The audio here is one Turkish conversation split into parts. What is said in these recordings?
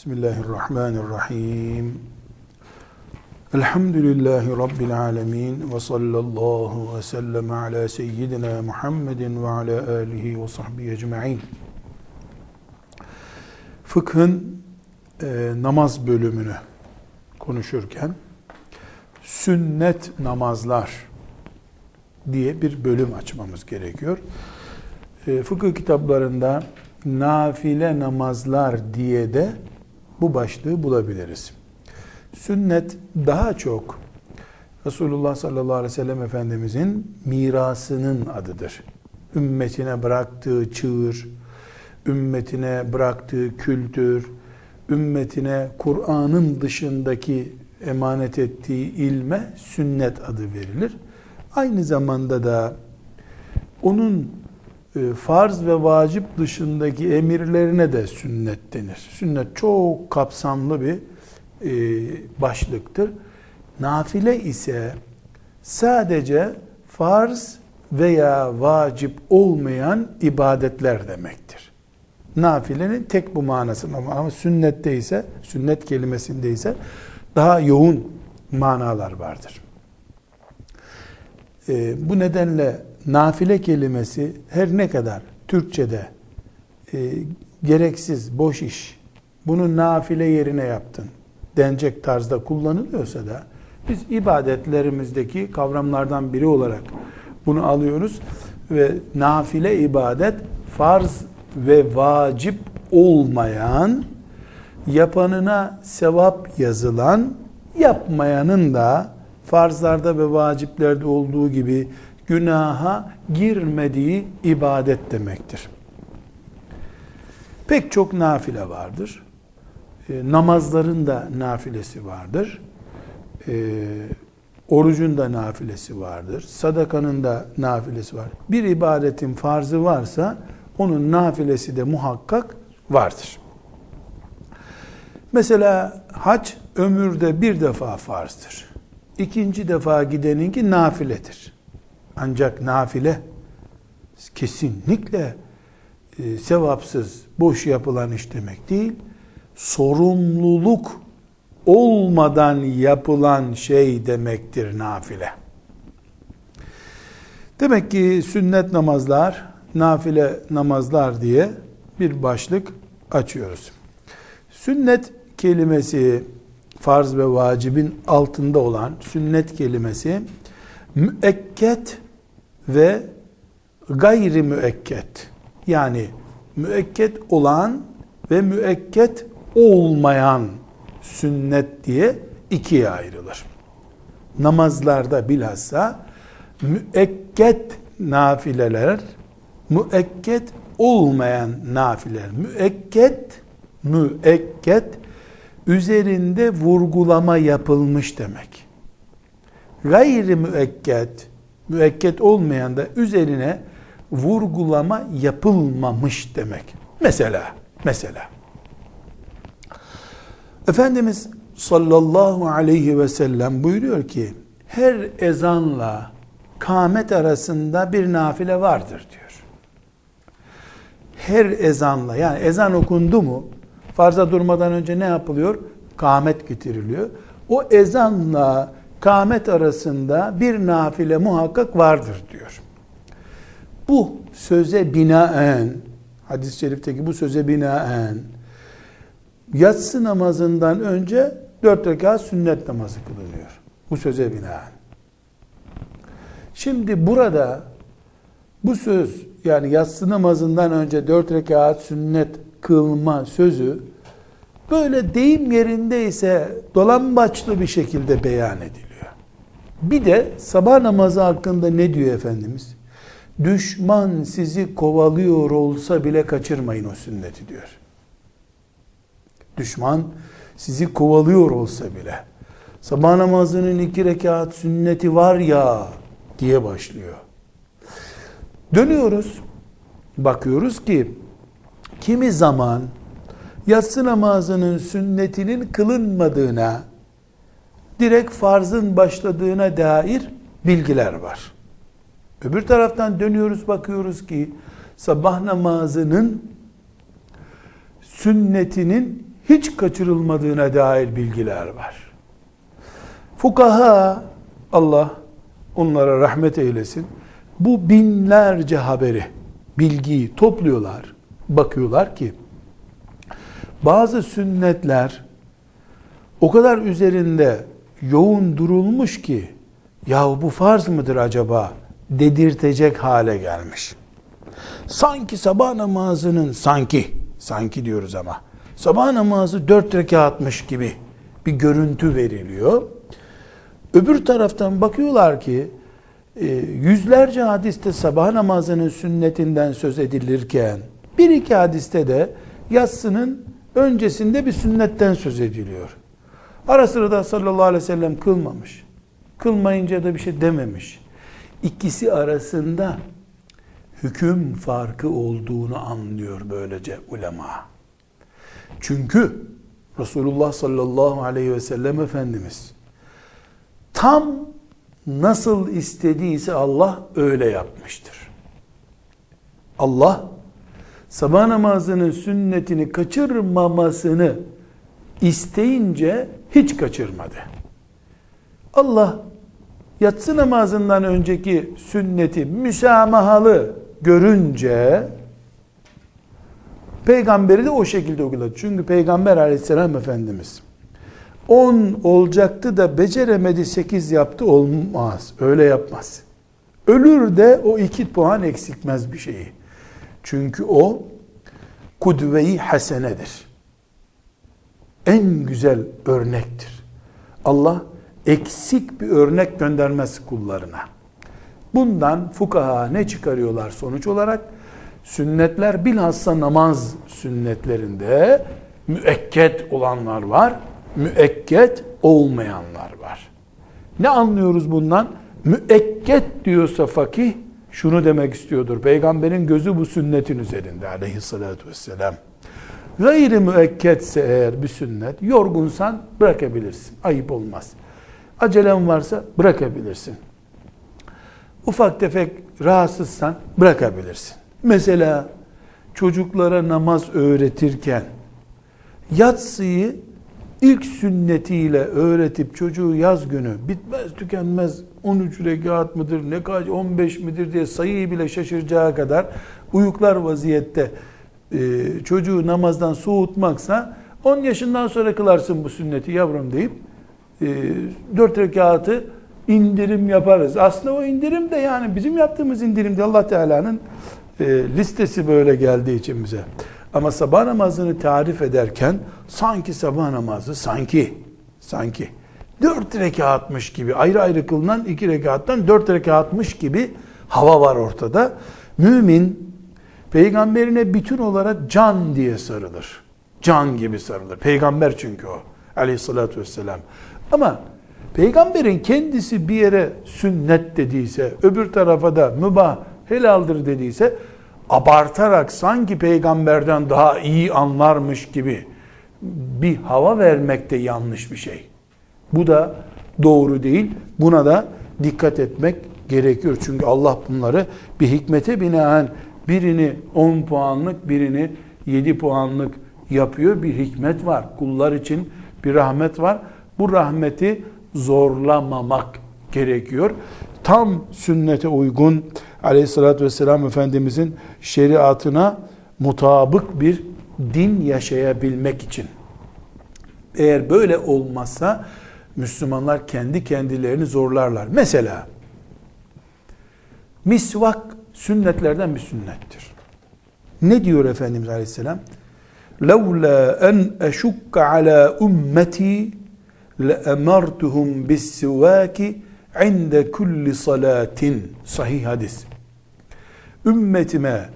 Bismillahirrahmanirrahim. Elhamdülillahi Rabbil alemin ve sallallahu ve sellem ala seyyidina Muhammedin ve ala alihi ve sahbihi ecma'in. Fıkhın e, namaz bölümünü konuşurken sünnet namazlar diye bir bölüm açmamız gerekiyor. E, fıkıh kitaplarında nafile namazlar diye de bu başlığı bulabiliriz. Sünnet daha çok Resulullah sallallahu aleyhi ve sellem Efendimizin mirasının adıdır. Ümmetine bıraktığı çığır, ümmetine bıraktığı kültür, ümmetine Kur'an'ın dışındaki emanet ettiği ilme sünnet adı verilir. Aynı zamanda da onun farz ve vacip dışındaki emirlerine de sünnet denir. Sünnet çok kapsamlı bir e, başlıktır. Nafile ise sadece farz veya vacip olmayan ibadetler demektir. Nafilenin tek bu manası ama, ama sünnette ise, sünnet kelimesinde ise daha yoğun manalar vardır. E, bu nedenle nafile kelimesi her ne kadar Türkçe'de e, gereksiz, boş iş, bunu nafile yerine yaptın denecek tarzda kullanılıyorsa da biz ibadetlerimizdeki kavramlardan biri olarak bunu alıyoruz ve nafile ibadet farz ve vacip olmayan yapanına sevap yazılan yapmayanın da farzlarda ve vaciplerde olduğu gibi günaha girmediği ibadet demektir. Pek çok nafile vardır. E, namazların da nafilesi vardır. E, orucun da nafilesi vardır. Sadakanın da nafilesi var. Bir ibadetin farzı varsa onun nafilesi de muhakkak vardır. Mesela hac ömürde bir defa farzdır. İkinci defa gideninki nafiledir. Ancak nafile kesinlikle e, sevapsız, boş yapılan iş demek değil. Sorumluluk olmadan yapılan şey demektir nafile. Demek ki sünnet namazlar, nafile namazlar diye bir başlık açıyoruz. Sünnet kelimesi farz ve vacibin altında olan sünnet kelimesi müekket ve gayri müekket yani müekket olan ve müekket olmayan sünnet diye ikiye ayrılır. Namazlarda bilhassa müekket nafileler, müekket olmayan nafileler. Müekket, müekket üzerinde vurgulama yapılmış demek. Gayri müekket, müekket olmayan da üzerine vurgulama yapılmamış demek. Mesela, mesela Efendimiz sallallahu aleyhi ve sellem buyuruyor ki her ezanla kâmet arasında bir nafile vardır diyor. Her ezanla yani ezan okundu mu farza durmadan önce ne yapılıyor? Kâmet getiriliyor. O ezanla kâmet arasında bir nafile muhakkak vardır diyor. Bu söze binaen, hadis-i şerifteki bu söze binaen, yatsı namazından önce dört rekat sünnet namazı kılınıyor. Bu söze binaen. Şimdi burada bu söz yani yatsı namazından önce dört rekat sünnet kılma sözü böyle deyim yerindeyse dolambaçlı bir şekilde beyan ediliyor. Bir de sabah namazı hakkında ne diyor Efendimiz? Düşman sizi kovalıyor olsa bile kaçırmayın o sünneti diyor. Düşman sizi kovalıyor olsa bile sabah namazının iki rekat sünneti var ya diye başlıyor. Dönüyoruz. Bakıyoruz ki kimi zaman yatsı namazının sünnetinin kılınmadığına direkt farzın başladığına dair bilgiler var. Öbür taraftan dönüyoruz bakıyoruz ki sabah namazının sünnetinin hiç kaçırılmadığına dair bilgiler var. Fukaha Allah onlara rahmet eylesin. Bu binlerce haberi, bilgiyi topluyorlar. Bakıyorlar ki bazı sünnetler o kadar üzerinde yoğun durulmuş ki ya bu farz mıdır acaba dedirtecek hale gelmiş. Sanki sabah namazının sanki sanki diyoruz ama sabah namazı dört rekatmış gibi bir görüntü veriliyor. Öbür taraftan bakıyorlar ki e, yüzlerce hadiste sabah namazının sünnetinden söz edilirken bir iki hadiste de yatsının öncesinde bir sünnetten söz ediliyor. Ara sıra da sallallahu aleyhi ve sellem kılmamış. Kılmayınca da bir şey dememiş. İkisi arasında hüküm farkı olduğunu anlıyor böylece ulema. Çünkü Resulullah sallallahu aleyhi ve sellem Efendimiz tam nasıl istediyse Allah öyle yapmıştır. Allah sabah namazının sünnetini kaçırmamasını isteyince hiç kaçırmadı. Allah yatsı namazından önceki sünneti müsamahalı görünce peygamberi de o şekilde uyguladı. Çünkü peygamber aleyhisselam efendimiz 10 olacaktı da beceremedi 8 yaptı olmaz. Öyle yapmaz. Ölür de o 2 puan eksikmez bir şeyi. Çünkü o kudve-i hasenedir. En güzel örnektir. Allah eksik bir örnek göndermez kullarına. Bundan fukaha ne çıkarıyorlar sonuç olarak? Sünnetler bilhassa namaz sünnetlerinde müekket olanlar var, müekket olmayanlar var. Ne anlıyoruz bundan? Müekket diyorsa fakih şunu demek istiyordur. Peygamberin gözü bu sünnetin üzerinde aleyhissalatü vesselam. Gayri müekketse eğer bir sünnet, yorgunsan bırakabilirsin. Ayıp olmaz. Acelen varsa bırakabilirsin. Ufak tefek rahatsızsan bırakabilirsin. Mesela çocuklara namaz öğretirken yatsıyı ilk sünnetiyle öğretip çocuğu yaz günü bitmez tükenmez 13 rekat mıdır ne kaç 15 midir diye sayıyı bile şaşıracağı kadar uyuklar vaziyette e, çocuğu namazdan soğutmaksa 10 yaşından sonra kılarsın bu sünneti yavrum deyip e, 4 rekatı indirim yaparız. Aslında o indirim de yani bizim yaptığımız indirimde Allah Teala'nın e, listesi böyle geldiği için bize. Ama sabah namazını tarif ederken sanki sabah namazı sanki sanki dört rekatmış gibi ayrı ayrı kılınan iki rekattan dört rekatmış gibi hava var ortada. Mümin peygamberine bütün olarak can diye sarılır. Can gibi sarılır. Peygamber çünkü o aleyhissalatü vesselam. Ama peygamberin kendisi bir yere sünnet dediyse, öbür tarafa da mübah helaldir dediyse abartarak sanki peygamberden daha iyi anlarmış gibi bir hava vermek de yanlış bir şey. Bu da doğru değil. Buna da dikkat etmek gerekiyor. Çünkü Allah bunları bir hikmete binaen birini 10 puanlık, birini 7 puanlık yapıyor. Bir hikmet var. Kullar için bir rahmet var. Bu rahmeti zorlamamak gerekiyor. Tam sünnete uygun aleyhissalatü vesselam Efendimizin şeriatına mutabık bir din yaşayabilmek için. Eğer böyle olmazsa Müslümanlar kendi kendilerini zorlarlar. Mesela misvak sünnetlerden bir sünnettir. Ne diyor Efendimiz Aleyhisselam? لَوْلَا أَنْ أَشُكَّ عَلَى أُمَّتِي لَأَمَرْتُهُمْ بِالسِّوَاكِ عِنْدَ كُلِّ صَلَاتٍ Sahih hadis ümmetime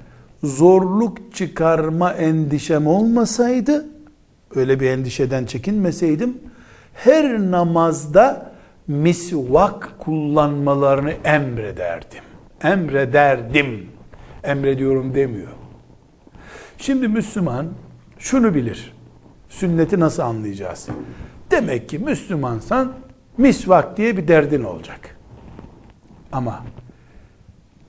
zorluk çıkarma endişem olmasaydı, öyle bir endişeden çekinmeseydim, her namazda misvak kullanmalarını emrederdim. Emrederdim. Emrediyorum demiyor. Şimdi Müslüman şunu bilir. Sünneti nasıl anlayacağız? Demek ki Müslümansan misvak diye bir derdin olacak. Ama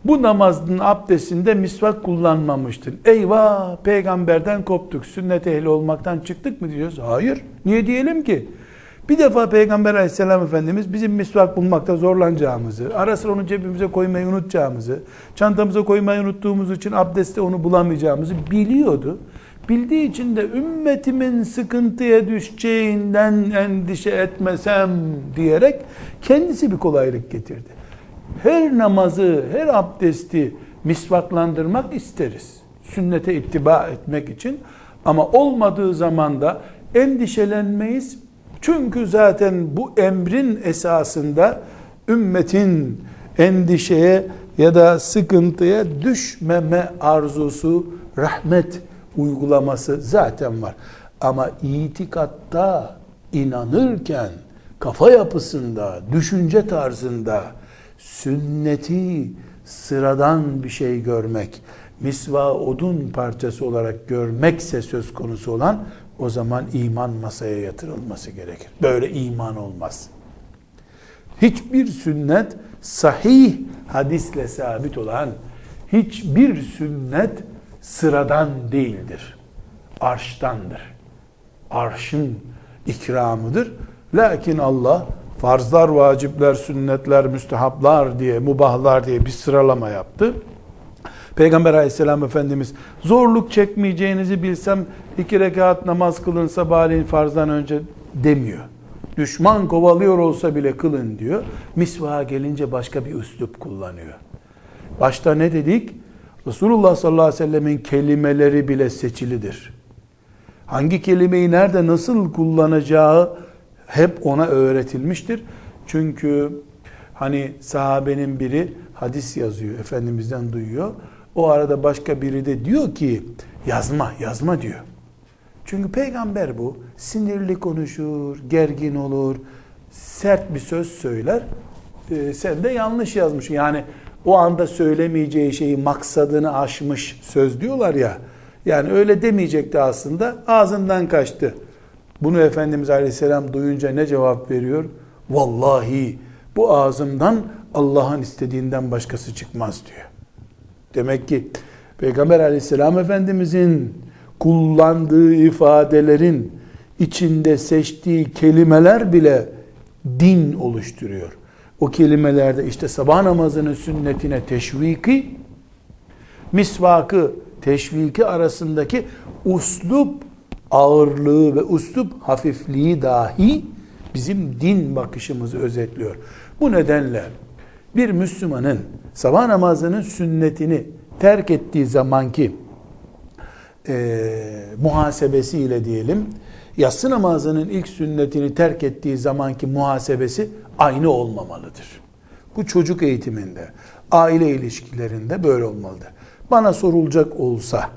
bu namazın abdestinde misvak kullanmamıştın. Eyvah peygamberden koptuk. Sünnet ehli olmaktan çıktık mı diyoruz? Hayır. Niye diyelim ki? Bir defa Peygamber aleyhisselam Efendimiz bizim misvak bulmakta zorlanacağımızı, ara sıra onu cebimize koymayı unutacağımızı, çantamıza koymayı unuttuğumuz için abdestte onu bulamayacağımızı biliyordu. Bildiği için de ümmetimin sıkıntıya düşeceğinden endişe etmesem diyerek kendisi bir kolaylık getirdi. Her namazı, her abdesti misvaklandırmak isteriz. Sünnete ittiba etmek için. Ama olmadığı zaman da endişelenmeyiz. Çünkü zaten bu emrin esasında ümmetin endişeye ya da sıkıntıya düşmeme arzusu, rahmet uygulaması zaten var. Ama itikatta inanırken kafa yapısında, düşünce tarzında sünneti sıradan bir şey görmek, misva odun parçası olarak görmekse söz konusu olan o zaman iman masaya yatırılması gerekir. Böyle iman olmaz. Hiçbir sünnet sahih hadisle sabit olan hiçbir sünnet sıradan değildir. Arştandır. Arşın ikramıdır. Lakin Allah farzlar, vacipler, sünnetler, müstehaplar diye, mubahlar diye bir sıralama yaptı. Peygamber aleyhisselam efendimiz zorluk çekmeyeceğinizi bilsem iki rekat namaz kılın sabahleyin farzdan önce demiyor. Düşman kovalıyor olsa bile kılın diyor. Misvaha gelince başka bir üslup kullanıyor. Başta ne dedik? Resulullah sallallahu aleyhi ve sellemin kelimeleri bile seçilidir. Hangi kelimeyi nerede nasıl kullanacağı hep ona öğretilmiştir. Çünkü hani sahabenin biri hadis yazıyor, Efendimiz'den duyuyor. O arada başka biri de diyor ki yazma, yazma diyor. Çünkü peygamber bu. Sinirli konuşur, gergin olur, sert bir söz söyler. Ee, sen de yanlış yazmış. Yani o anda söylemeyeceği şeyi maksadını aşmış söz diyorlar ya. Yani öyle demeyecekti aslında. Ağzından kaçtı. Bunu Efendimiz Aleyhisselam duyunca ne cevap veriyor? Vallahi bu ağzımdan Allah'ın istediğinden başkası çıkmaz diyor. Demek ki Peygamber Aleyhisselam Efendimizin kullandığı ifadelerin içinde seçtiği kelimeler bile din oluşturuyor. O kelimelerde işte sabah namazının sünnetine teşviki, misvakı teşviki arasındaki uslup ağırlığı ve uslup hafifliği dahi bizim din bakışımızı özetliyor. Bu nedenle bir Müslümanın sabah namazının sünnetini terk ettiği zamanki e, muhasebesiyle diyelim, yatsı namazının ilk sünnetini terk ettiği zamanki muhasebesi aynı olmamalıdır. Bu çocuk eğitiminde, aile ilişkilerinde böyle olmalıdır. Bana sorulacak olsa,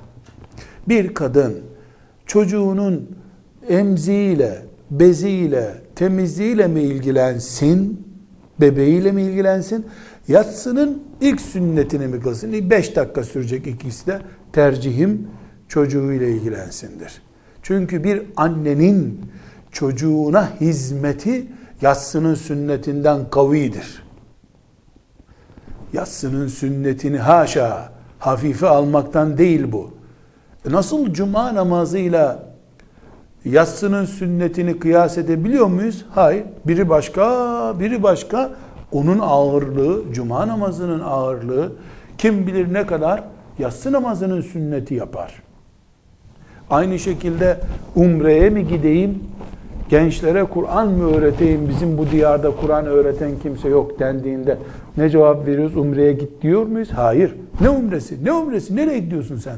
bir kadın çocuğunun emziğiyle, beziyle, temizliğiyle mi ilgilensin, bebeğiyle mi ilgilensin, yatsının ilk sünnetini mi kılsın? Beş dakika sürecek ikisi de tercihim çocuğuyla ilgilensindir. Çünkü bir annenin çocuğuna hizmeti yatsının sünnetinden kavidir. Yatsının sünnetini haşa hafife almaktan değil bu. E nasıl cuma namazıyla yatsının sünnetini kıyas edebiliyor muyuz? Hayır. Biri başka, biri başka. Onun ağırlığı, cuma namazının ağırlığı kim bilir ne kadar yatsı namazının sünneti yapar. Aynı şekilde umreye mi gideyim, gençlere Kur'an mı öğreteyim, bizim bu diyarda Kur'an öğreten kimse yok dendiğinde ne cevap veriyoruz? Umreye git diyor muyuz? Hayır. Ne umresi? Ne umresi? Nereye gidiyorsun sen?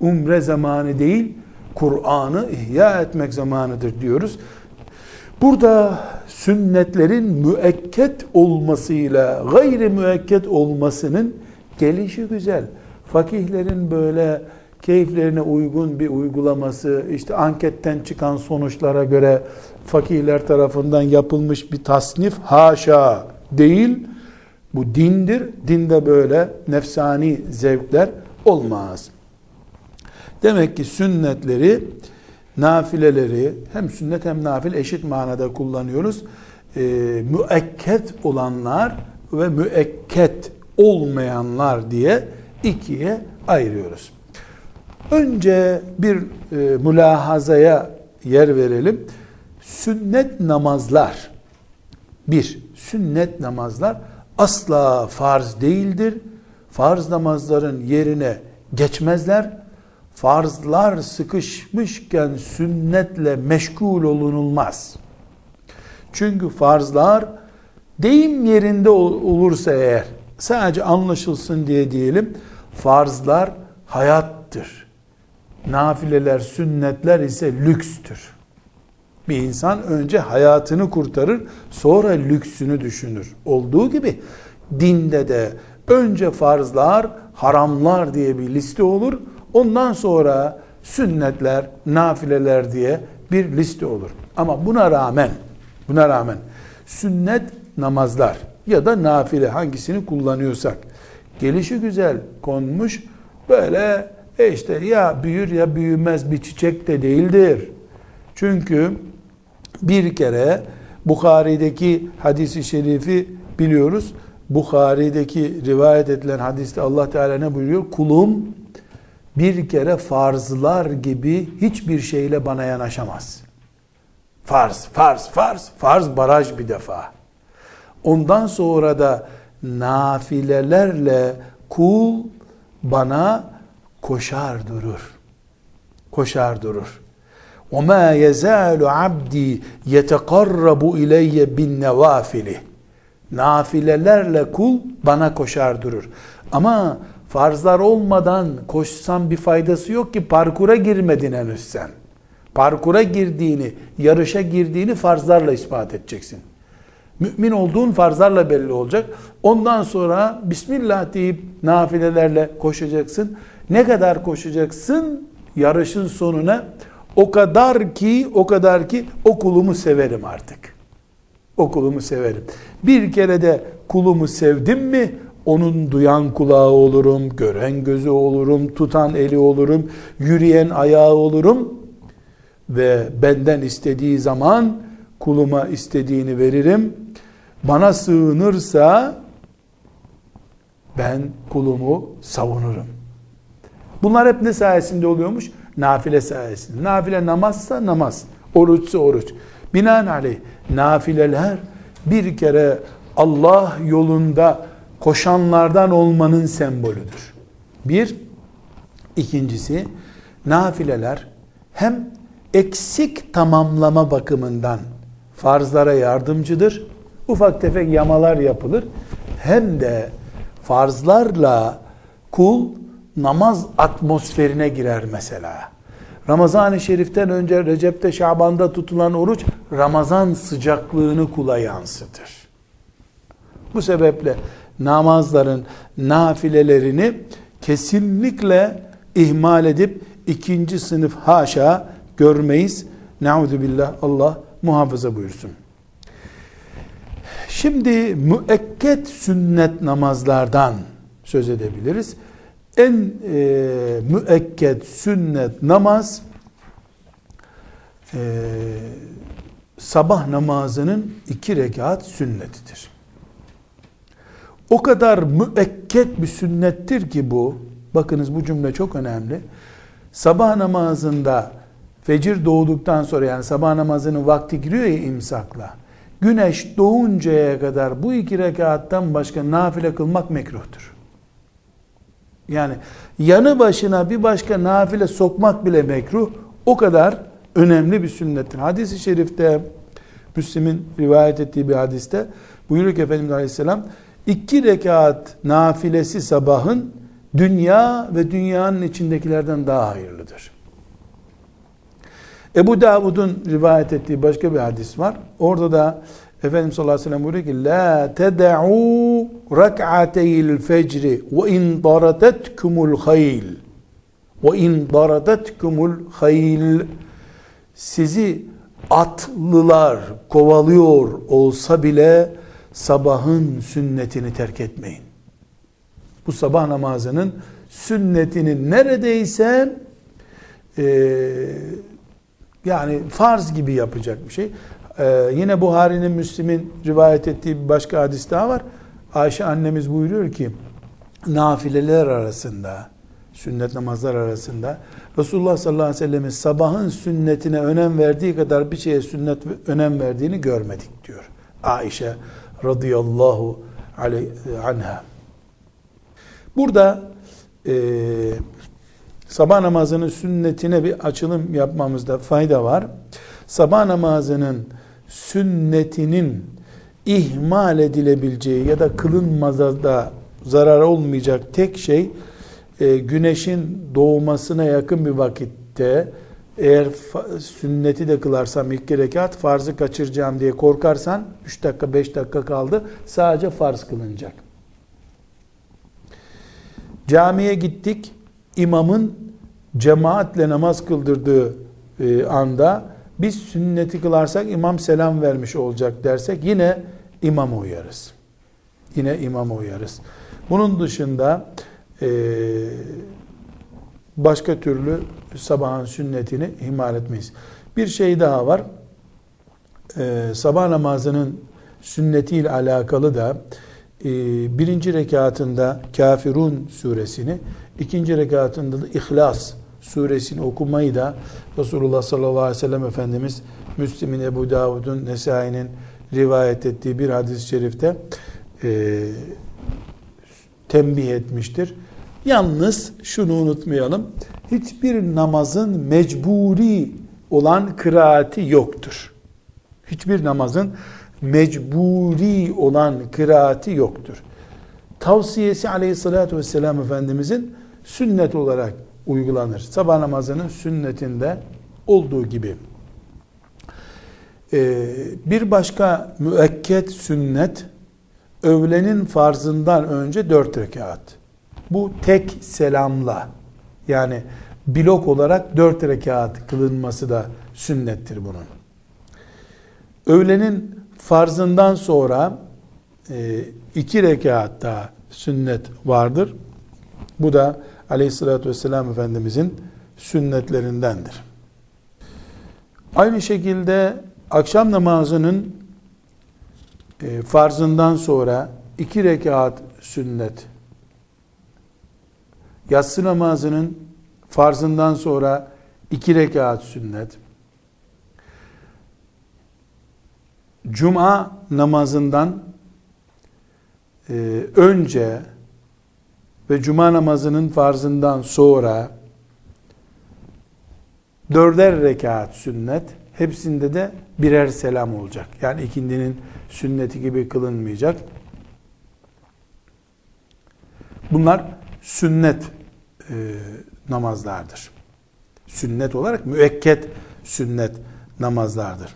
Umre zamanı değil, Kur'an'ı ihya etmek zamanıdır diyoruz. Burada sünnetlerin müekket olmasıyla gayri müekket olmasının gelişi güzel. Fakihlerin böyle keyiflerine uygun bir uygulaması, işte anketten çıkan sonuçlara göre fakihler tarafından yapılmış bir tasnif haşa değil. Bu dindir. Dinde böyle nefsani zevkler olmaz. Demek ki sünnetleri, nafileleri hem sünnet hem nafil eşit manada kullanıyoruz. Ee, müekket olanlar ve müekket olmayanlar diye ikiye ayırıyoruz. Önce bir e, mülahazaya yer verelim. Sünnet namazlar bir, sünnet namazlar asla farz değildir. Farz namazların yerine geçmezler. Farzlar sıkışmışken sünnetle meşgul olunulmaz. Çünkü farzlar deyim yerinde olursa eğer sadece anlaşılsın diye diyelim farzlar hayattır. Nafileler, sünnetler ise lükstür. Bir insan önce hayatını kurtarır, sonra lüksünü düşünür. Olduğu gibi dinde de önce farzlar, haramlar diye bir liste olur. Ondan sonra sünnetler, nafileler diye bir liste olur. Ama buna rağmen, buna rağmen sünnet namazlar ya da nafile hangisini kullanıyorsak gelişi güzel konmuş böyle e işte ya büyür ya büyümez bir çiçek de değildir. Çünkü bir kere Bukhari'deki hadisi şerifi biliyoruz. Bukhari'deki rivayet edilen hadiste Allah Teala ne buyuruyor? Kulum bir kere farzlar gibi hiçbir şeyle bana yanaşamaz. Farz, farz, farz, farz baraj bir defa. Ondan sonra da nafilelerle kul bana koşar durur. Koşar durur. وَمَا يَزَالُ عَبْدِي يَتَقَرَّبُ اِلَيَّ بِالنَّوَافِلِ Nafilelerle kul bana koşar durur. Ama farzlar olmadan koşsan bir faydası yok ki parkura girmedin henüz sen. Parkura girdiğini, yarışa girdiğini farzlarla ispat edeceksin. Mümin olduğun farzlarla belli olacak. Ondan sonra Bismillah deyip nafilelerle koşacaksın. Ne kadar koşacaksın? Yarışın sonuna o kadar ki, o kadar ki o kulumu severim artık. O kulumu severim. Bir kere de kulumu sevdim mi onun duyan kulağı olurum, gören gözü olurum, tutan eli olurum, yürüyen ayağı olurum ve benden istediği zaman kuluma istediğini veririm. Bana sığınırsa ben kulumu savunurum. Bunlar hep ne sayesinde oluyormuş? Nafile sayesinde. Nafile namazsa namaz, oruçsa oruç. Binaenaleyh nafileler bir kere Allah yolunda koşanlardan olmanın sembolüdür. Bir, ikincisi nafileler hem eksik tamamlama bakımından farzlara yardımcıdır. Ufak tefek yamalar yapılır. Hem de farzlarla kul namaz atmosferine girer mesela. Ramazan-ı Şerif'ten önce Recep'te Şaban'da tutulan oruç Ramazan sıcaklığını kula yansıtır. Bu sebeple namazların nafilelerini kesinlikle ihmal edip ikinci sınıf haşa görmeyiz. Nauzu billah Allah muhafaza buyursun. Şimdi müekket sünnet namazlardan söz edebiliriz. En e, müekket sünnet namaz e, sabah namazının iki rekat sünnetidir. O kadar müekket bir sünnettir ki bu. Bakınız bu cümle çok önemli. Sabah namazında fecir doğduktan sonra yani sabah namazının vakti giriyor ya imsakla. Güneş doğuncaya kadar bu iki rekattan başka nafile kılmak mekruhtur. Yani yanı başına bir başka nafile sokmak bile mekruh. O kadar önemli bir sünnettir. Hadis-i şerifte Müslim'in rivayet ettiği bir hadiste buyuruyor ki Efendimiz Aleyhisselam iki rekat nafilesi sabahın dünya ve dünyanın içindekilerden daha hayırlıdır. Ebu Davud'un rivayet ettiği başka bir hadis var. Orada da Efendimiz sallallahu aleyhi ve sellem buyuruyor ki La teda'u rak'ateyil fecri ve in daratetkumul hayl ve in daratetkumul hayl sizi atlılar kovalıyor olsa bile sabahın sünnetini terk etmeyin. Bu sabah namazının sünnetini neredeyse e, yani farz gibi yapacak bir şey. Ee, yine Buhari'nin, Müslim'in rivayet ettiği bir başka hadis daha var. Ayşe annemiz buyuruyor ki nafileler arasında sünnet namazlar arasında Resulullah sallallahu aleyhi ve sellem'in sabahın sünnetine önem verdiği kadar bir şeye sünnet önem verdiğini görmedik diyor. Aişe radıyallahu anha. Burada e, sabah namazının sünnetine bir açılım yapmamızda fayda var. Sabah namazının sünnetinin ihmal edilebileceği ya da kılınmazda zarar olmayacak tek şey e, güneşin doğmasına yakın bir vakitte eğer sünneti de kılarsam ilk rekat farzı kaçıracağım diye korkarsan 3 dakika 5 dakika kaldı sadece farz kılınacak. Camiye gittik imamın cemaatle namaz kıldırdığı e, anda biz sünneti kılarsak imam selam vermiş olacak dersek yine imama uyarız. Yine imama uyarız. Bunun dışında e, başka türlü sabahın sünnetini ihmal etmeyiz. Bir şey daha var. E, sabah namazının sünnetiyle alakalı da e, birinci rekatında Kafirun suresini, ikinci rekatında da İhlas suresini okumayı da Resulullah sallallahu aleyhi ve sellem Efendimiz Müslim'in, Ebu Davud'un, Nesai'nin rivayet ettiği bir hadis-i şerifte e, tembih etmiştir. Yalnız şunu unutmayalım. Hiçbir namazın mecburi olan kıraati yoktur. Hiçbir namazın mecburi olan kıraati yoktur. Tavsiyesi aleyhissalatü vesselam Efendimizin sünnet olarak uygulanır. Sabah namazının sünnetinde olduğu gibi. Ee, bir başka müekket sünnet öğlenin farzından önce dört rekat. Bu tek selamla yani blok olarak dört rekat kılınması da sünnettir bunun. Öğlenin farzından sonra e, iki rekat daha sünnet vardır. Bu da aleyhissalatü vesselam Efendimizin sünnetlerindendir. Aynı şekilde akşam namazının e, farzından sonra iki rekat sünnet. Yatsı namazının farzından sonra iki rekat sünnet. Cuma namazından e, önce ve cuma namazının farzından sonra dörder rekat sünnet hepsinde de birer selam olacak. Yani ikindinin sünneti gibi kılınmayacak. Bunlar sünnet e, namazlardır. Sünnet olarak müekket sünnet namazlardır.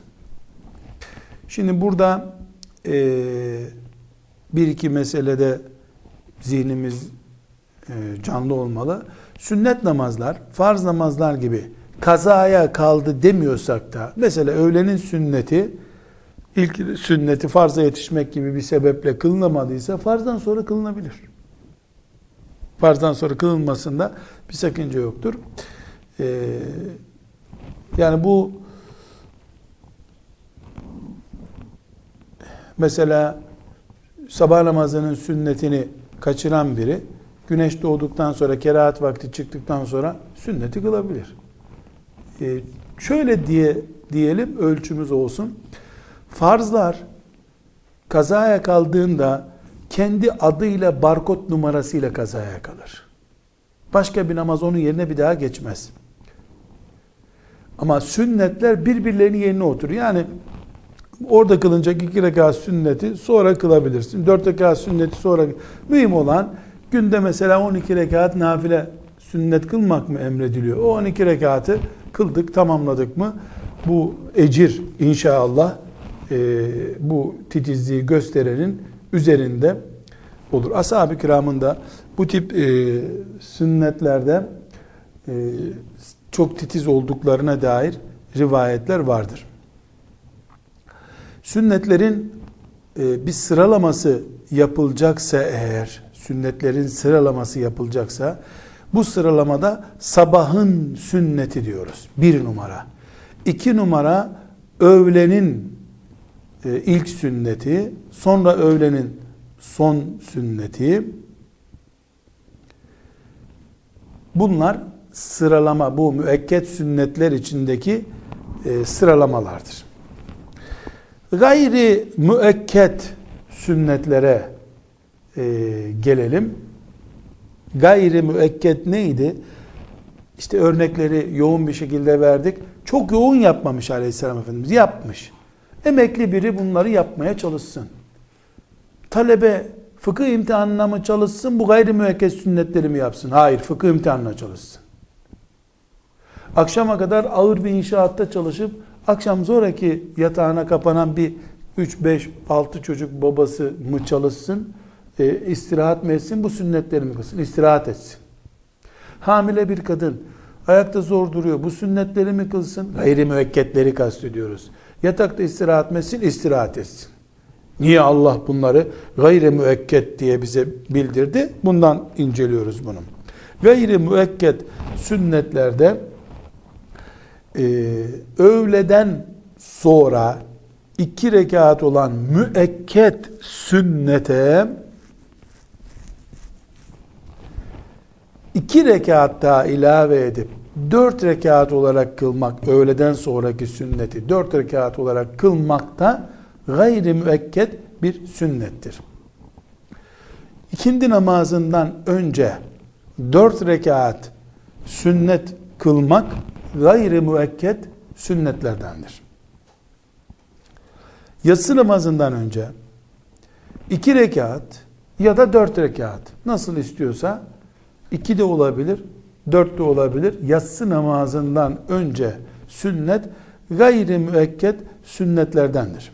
Şimdi burada e, bir iki meselede zihnimiz canlı olmalı. Sünnet namazlar, farz namazlar gibi kazaya kaldı demiyorsak da mesela öğlenin sünneti ilk sünneti farza yetişmek gibi bir sebeple kılınamadıysa farzdan sonra kılınabilir. Farzdan sonra kılınmasında bir sakınca yoktur. Ee, yani bu mesela sabah namazının sünnetini kaçıran biri güneş doğduktan sonra kerahat vakti çıktıktan sonra sünneti kılabilir. Ee, şöyle diye diyelim ölçümüz olsun. Farzlar kazaya kaldığında kendi adıyla barkod numarasıyla kazaya kalır. Başka bir namaz onun yerine bir daha geçmez. Ama sünnetler birbirlerinin yerine oturuyor. Yani orada kılınacak iki rekat sünneti sonra kılabilirsin. Dört rekat sünneti sonra. Mühim olan günde mesela 12 rekat nafile sünnet kılmak mı emrediliyor? O 12 rekatı kıldık, tamamladık mı? Bu ecir inşallah e, bu titizliği gösterenin üzerinde olur. Ashab-ı kiramın da bu tip e, sünnetlerde e, çok titiz olduklarına dair rivayetler vardır. Sünnetlerin e, bir sıralaması yapılacaksa eğer, sünnetlerin sıralaması yapılacaksa, bu sıralamada sabahın sünneti diyoruz. Bir numara. İki numara öğlenin e, ilk sünneti, sonra öğlenin son sünneti. Bunlar sıralama, bu müekket sünnetler içindeki e, sıralamalardır. Gayri müekket sünnetlere e, gelelim. Gayri müekket neydi? İşte örnekleri yoğun bir şekilde verdik. Çok yoğun yapmamış Aleyhisselam Efendimiz. Yapmış. Emekli biri bunları yapmaya çalışsın. Talebe fıkıh imtihanına mı çalışsın, bu gayri müekket sünnetleri mi yapsın? Hayır, fıkıh imtihanına çalışsın. Akşama kadar ağır bir inşaatta çalışıp, akşam sonraki yatağına kapanan bir 3, 5, 6 çocuk babası mı çalışsın, e, istirahat mı etsin, bu sünnetleri mi kılsın? İstirahat etsin. Hamile bir kadın, ayakta zor duruyor, bu sünnetleri mi kılsın? Gayri müekketleri kastediyoruz. Yatakta istirahat mı etsin? İstirahat etsin. Niye Allah bunları gayri müekket diye bize bildirdi? Bundan inceliyoruz bunu. Gayri müekket sünnetlerde e, öğleden sonra iki rekat olan müekket sünnete iki rekat daha ilave edip dört rekat olarak kılmak, öğleden sonraki sünneti dört rekat olarak kılmak da gayri müekket bir sünnettir. İkindi namazından önce dört rekat sünnet kılmak gayri müekket sünnetlerdendir. Yatsı namazından önce iki rekat ya da dört rekat nasıl istiyorsa iki de olabilir, dört de olabilir. Yatsı namazından önce sünnet gayri müekket sünnetlerdendir.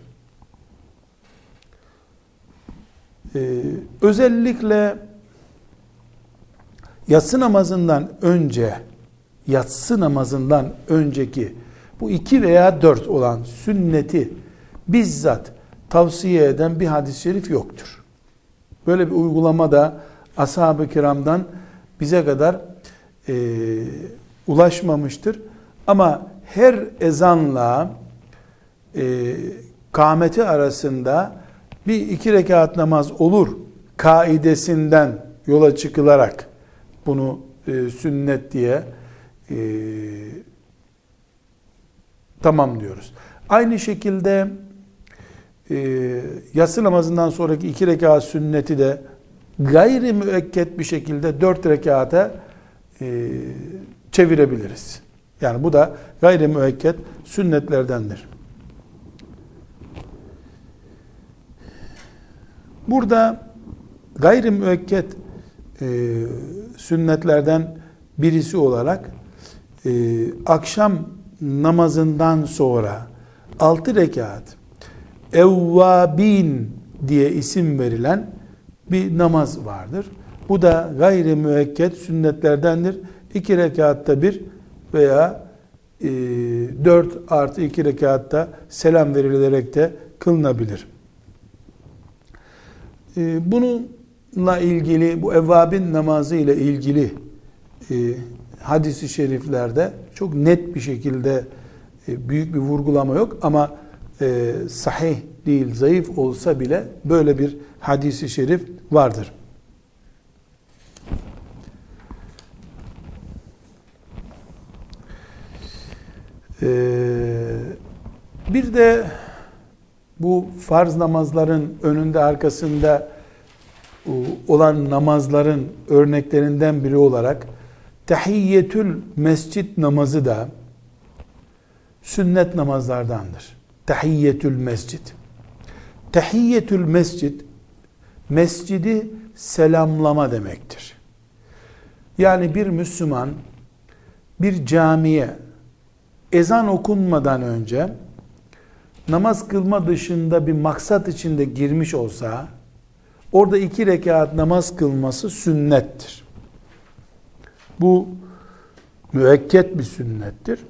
Ee, özellikle yatsı namazından önce yatsı namazından önceki bu iki veya dört olan sünneti bizzat tavsiye eden bir hadis-i şerif yoktur. Böyle bir uygulama da ashab-ı kiramdan bize kadar e, ulaşmamıştır. Ama her ezanla e, kâmeti arasında bir iki rekat namaz olur kaidesinden yola çıkılarak bunu e, sünnet diye e, tamam diyoruz. Aynı şekilde e, yatsı namazından sonraki iki rekat sünneti de gayri müekket bir şekilde dört rekata e, çevirebiliriz. Yani bu da gayri müekket sünnetlerdendir. Burada gayri müekket e, sünnetlerden birisi olarak e, akşam namazından sonra altı rekat evvabin diye isim verilen bir namaz vardır. Bu da gayri müekket sünnetlerdendir. İki rekatta bir veya e, dört artı iki rekatta selam verilerek de kılınabilir. E, bununla ilgili bu evvabin namazı ile ilgili e, hadisi şeriflerde çok net bir şekilde e, büyük bir vurgulama yok ama e, sahih değil, zayıf olsa bile böyle bir hadisi şerif vardır. Ee, bir de bu farz namazların önünde arkasında olan namazların örneklerinden biri olarak tahiyyetül mescit namazı da sünnet namazlardandır. Tahiyyetül mescit. Tahiyyetül mescit mescidi selamlama demektir. Yani bir Müslüman bir camiye ezan okunmadan önce namaz kılma dışında bir maksat içinde girmiş olsa orada iki rekat namaz kılması sünnettir. Bu müekket bir sünnettir.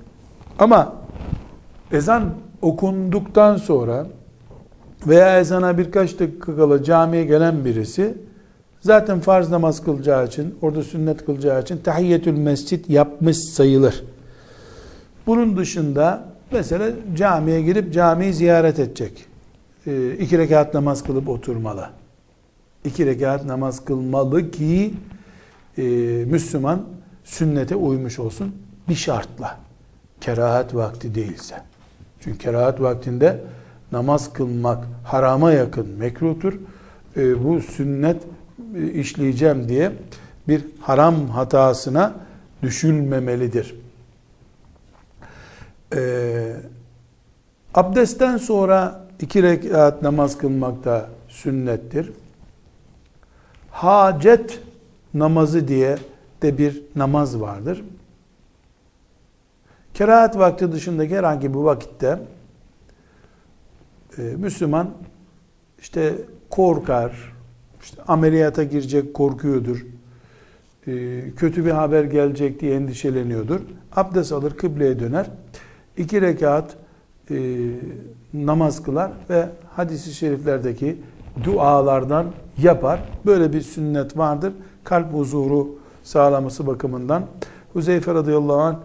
Ama ezan okunduktan sonra veya ezana birkaç dakika kala camiye gelen birisi zaten farz namaz kılacağı için, orada sünnet kılacağı için tahiyyetül mescit yapmış sayılır. Bunun dışında mesela camiye girip camiyi ziyaret edecek. E, iki rekat namaz kılıp oturmalı. iki rekat namaz kılmalı ki e, Müslüman sünnete uymuş olsun bir şartla. Kerahat vakti değilse. Çünkü kerahat vaktinde namaz kılmak harama yakın mekruhtur. E, bu sünnet e, işleyeceğim diye bir haram hatasına düşülmemelidir. E, abdestten sonra iki rekat namaz kılmak da sünnettir. Hacet namazı diye de bir namaz vardır. Kerahat vakti dışındaki herhangi bir vakitte e, Müslüman işte korkar, işte ameliyata girecek korkuyordur, e, kötü bir haber gelecek diye endişeleniyordur. Abdest alır, kıbleye döner. iki rekat e, namaz kılar ve hadisi şeriflerdeki dualardan yapar. Böyle bir sünnet vardır. Kalp huzuru sağlaması bakımından. Huzeyfe radıyallahu anh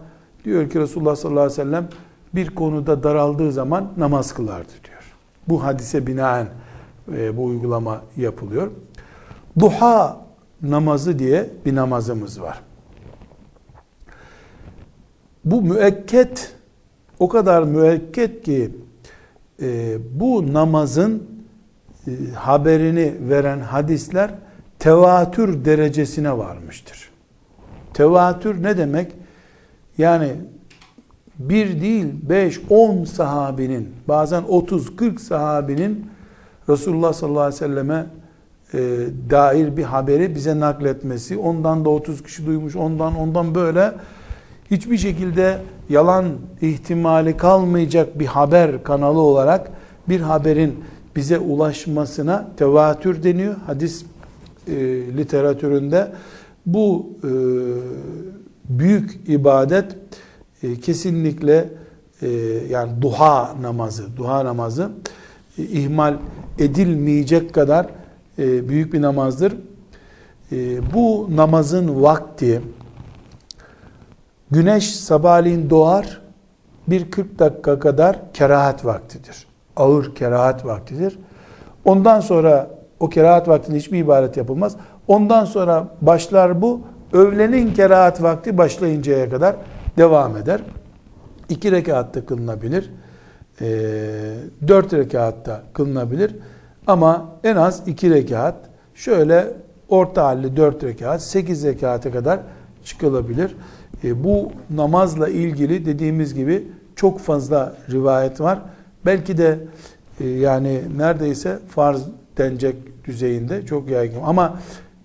diyor ki Resulullah sallallahu aleyhi ve sellem bir konuda daraldığı zaman namaz kılardı diyor. Bu hadise binaen e, bu uygulama yapılıyor. Duha namazı diye bir namazımız var. Bu müekket o kadar müekket ki e, bu namazın e, haberini veren hadisler tevatür derecesine varmıştır. Tevatür ne demek? Yani bir değil, beş, on sahabinin, bazen otuz, kırk sahabinin Resulullah sallallahu aleyhi ve selleme e, dair bir haberi bize nakletmesi, ondan da otuz kişi duymuş, ondan ondan böyle hiçbir şekilde yalan ihtimali kalmayacak bir haber kanalı olarak bir haberin bize ulaşmasına tevatür deniyor. Hadis e, literatüründe bu e, büyük ibadet e, kesinlikle e, yani duha namazı, duha namazı e, ihmal edilmeyecek kadar e, büyük bir namazdır. E, bu namazın vakti güneş sabahleyin doğar bir 40 dakika kadar kerahat vaktidir. Ağır kerahat vaktidir. Ondan sonra o kerahat vaktinde hiçbir ibadet yapılmaz. Ondan sonra başlar bu öğlenin kerahat vakti başlayıncaya kadar devam eder. İki rekatta kılınabilir. E, dört rekatta kılınabilir. Ama en az iki rekat şöyle orta halli dört rekat, sekiz rekata kadar çıkılabilir. E, bu namazla ilgili dediğimiz gibi çok fazla rivayet var. Belki de e, yani neredeyse farz denecek düzeyinde çok yaygın. Ama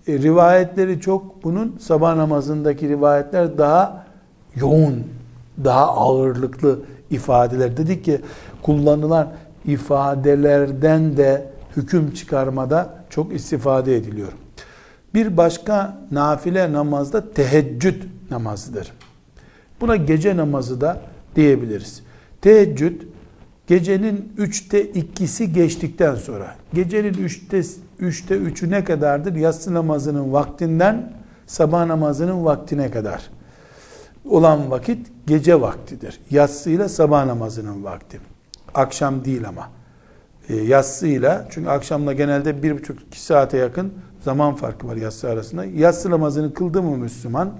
e, rivayetleri çok. Bunun sabah namazındaki rivayetler daha yoğun, daha ağırlıklı ifadeler. Dedik ki kullanılan ifadelerden de hüküm çıkarmada çok istifade ediliyor. Bir başka nafile namazda teheccüd namazıdır. Buna gece namazı da diyebiliriz. Teheccüd gecenin üçte ikisi geçtikten sonra gecenin üçte, üçte üçü ne kadardır? Yatsı namazının vaktinden sabah namazının vaktine kadar olan vakit gece vaktidir. Yatsıyla sabah namazının vakti. Akşam değil ama. E, yatsıyla çünkü akşamla genelde bir buçuk iki saate yakın zaman farkı var yatsı arasında. Yatsı namazını kıldı mı Müslüman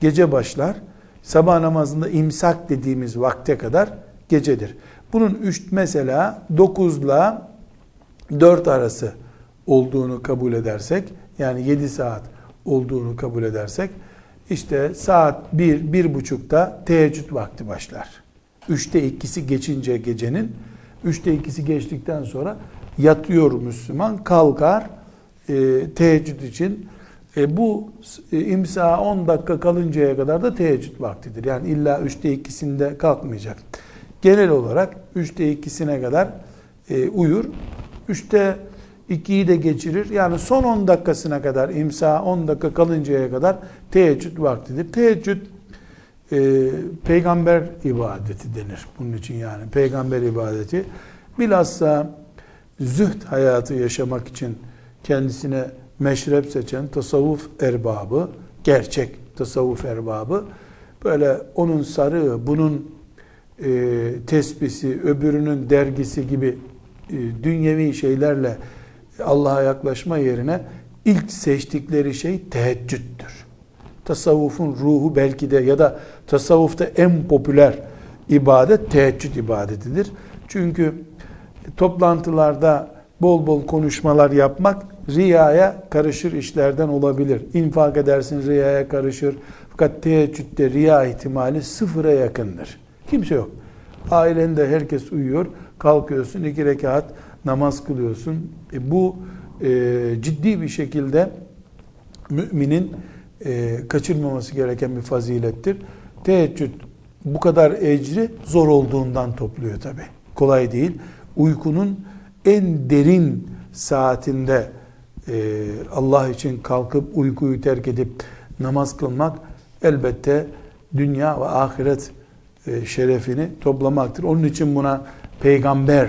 gece başlar. Sabah namazında imsak dediğimiz vakte kadar gecedir. Bunun üç mesela 9 ile 4 arası olduğunu kabul edersek yani 7 saat olduğunu kabul edersek işte saat 1 bir, 1.30'da teheccüd vakti başlar. 3'te 2'si geçince gecenin 3'te 2'si geçtikten sonra yatıyor Müslüman kalkar e, teheccüd için e, bu e, imsa 10 dakika kalıncaya kadar da teheccüd vaktidir. Yani illa 3'te 2'sinde kalkmayacak genel olarak 3'te 2'sine kadar e, uyur. 3'te 2'yi de geçirir. Yani son 10 dakikasına kadar imsa 10 dakika kalıncaya kadar teheccüd vaktidir. Teheccüd e, peygamber ibadeti denir. Bunun için yani peygamber ibadeti. Bilhassa zühd hayatı yaşamak için kendisine meşrep seçen tasavvuf erbabı, gerçek tasavvuf erbabı böyle onun sarığı, bunun e, tespisi, öbürünün dergisi gibi e, dünyevi şeylerle Allah'a yaklaşma yerine ilk seçtikleri şey teheccüddür. Tasavvufun ruhu belki de ya da tasavvufta en popüler ibadet teheccüd ibadetidir. Çünkü toplantılarda bol bol konuşmalar yapmak riyaya karışır işlerden olabilir. İnfak edersin riyaya karışır. Fakat teheccüde riya ihtimali sıfıra yakındır. Kimse yok. Ailende herkes uyuyor. Kalkıyorsun iki rekat namaz kılıyorsun. E bu e, ciddi bir şekilde müminin e, kaçırmaması gereken bir fazilettir. Teheccüd bu kadar ecri zor olduğundan topluyor tabi. Kolay değil. Uykunun en derin saatinde e, Allah için kalkıp uykuyu terk edip namaz kılmak elbette dünya ve ahiret e, şerefini toplamaktır. Onun için buna peygamber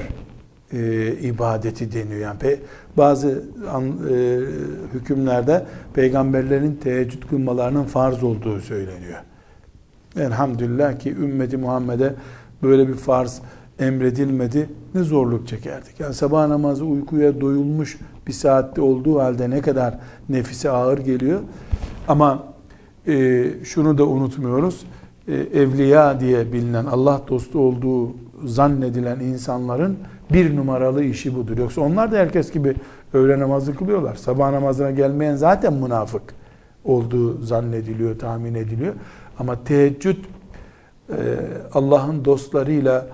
e, ibadeti deniyor. Yani pe, bazı an, e, hükümlerde peygamberlerin teheccüd kılmalarının farz olduğu söyleniyor. Elhamdülillah ki ümmeti Muhammed'e böyle bir farz emredilmedi. Ne zorluk çekerdik. Yani sabah namazı uykuya doyulmuş bir saatte olduğu halde ne kadar nefise ağır geliyor. Ama e, şunu da unutmuyoruz. E, evliya diye bilinen Allah dostu olduğu zannedilen insanların bir numaralı işi budur. Yoksa onlar da herkes gibi öğle namazı kılıyorlar. Sabah namazına gelmeyen zaten münafık olduğu zannediliyor, tahmin ediliyor. Ama teheccüd e, Allah'ın dostlarıyla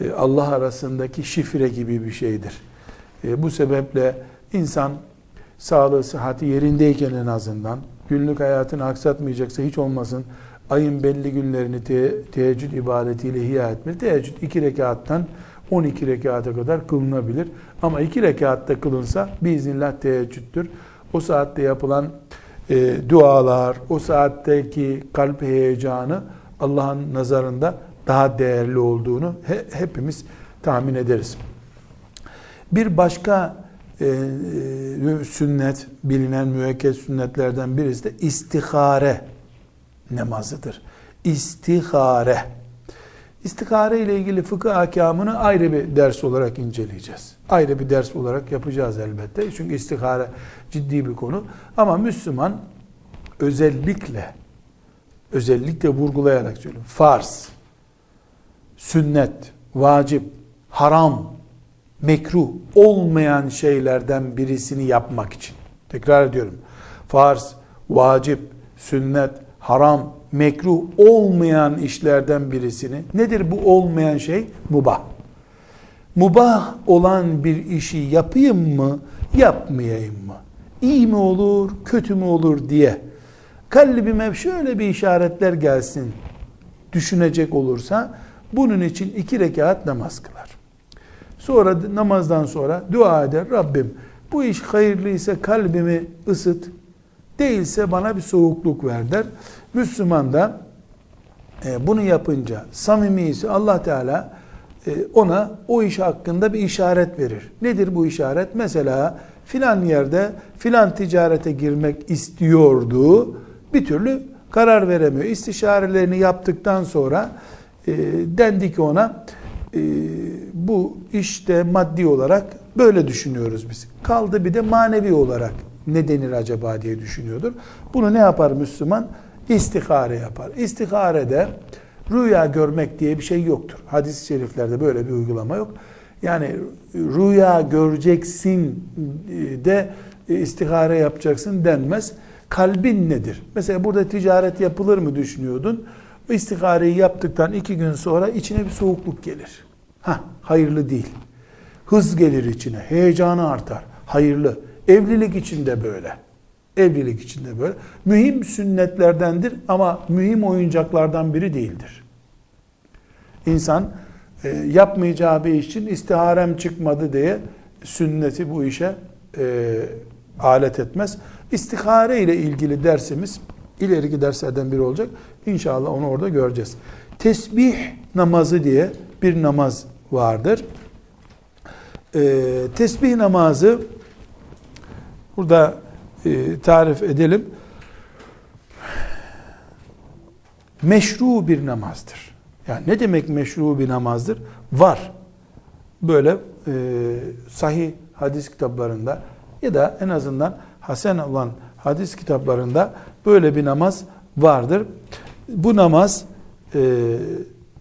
e, Allah arasındaki şifre gibi bir şeydir. E, bu sebeple insan sağlığı, sıhhati yerindeyken en azından günlük hayatını aksatmayacaksa hiç olmasın ayın belli günlerini te teheccüd ibadetiyle ihya etmeli. Teheccüd iki rekattan 12 rekata kadar kılınabilir. Ama iki rekatta kılınsa biiznillah teheccüddür. O saatte yapılan e, dualar, o saatteki kalp heyecanı Allah'ın nazarında daha değerli olduğunu he, hepimiz tahmin ederiz. Bir başka e, e, sünnet, bilinen müekked sünnetlerden birisi de istihare namazıdır. İstihare. İstihare ile ilgili fıkıh ahkamını ayrı bir ders olarak inceleyeceğiz. Ayrı bir ders olarak yapacağız elbette. Çünkü istihare ciddi bir konu. Ama Müslüman özellikle özellikle vurgulayarak söylüyorum. Farz, sünnet, vacip, haram, mekruh olmayan şeylerden birisini yapmak için. Tekrar ediyorum. Farz, vacip, sünnet, haram, mekruh olmayan işlerden birisini. Nedir bu olmayan şey? Mubah. Mubah olan bir işi yapayım mı, yapmayayım mı? İyi mi olur, kötü mü olur diye kalbime şöyle bir işaretler gelsin düşünecek olursa bunun için iki rekat namaz kılar. Sonra namazdan sonra dua eder. Rabbim bu iş hayırlıysa kalbimi ısıt. Değilse bana bir soğukluk ver der. Müslüman da e, bunu yapınca samimiyse Allah Teala e, ona o iş hakkında bir işaret verir. Nedir bu işaret? Mesela filan yerde filan ticarete girmek istiyordu. Bir türlü karar veremiyor. İstişarelerini yaptıktan sonra e, dendi ki ona e, bu işte maddi olarak böyle düşünüyoruz biz. Kaldı bir de manevi olarak ne denir acaba diye düşünüyordur. Bunu ne yapar Müslüman? İstihare yapar. İstiharede rüya görmek diye bir şey yoktur. Hadis-i şeriflerde böyle bir uygulama yok. Yani rüya göreceksin de istihare yapacaksın denmez. Kalbin nedir? Mesela burada ticaret yapılır mı düşünüyordun? İstihareyi yaptıktan iki gün sonra içine bir soğukluk gelir. Ha, hayırlı değil. Hız gelir içine, heyecanı artar. Hayırlı. Evlilik içinde böyle. Evlilik içinde böyle. Mühim sünnetlerdendir ama mühim oyuncaklardan biri değildir. İnsan e, yapmayacağı bir için istiharem çıkmadı diye sünneti bu işe e, alet etmez. İstihare ile ilgili dersimiz ileriki derslerden biri olacak. İnşallah onu orada göreceğiz. Tesbih namazı diye bir namaz vardır. Ee, tesbih namazı burada e, tarif edelim. Meşru bir namazdır. Yani ne demek meşru bir namazdır? Var. Böyle e, sahih hadis kitaplarında ya da en azından hasen olan hadis kitaplarında böyle bir namaz vardır. Bu namaz e,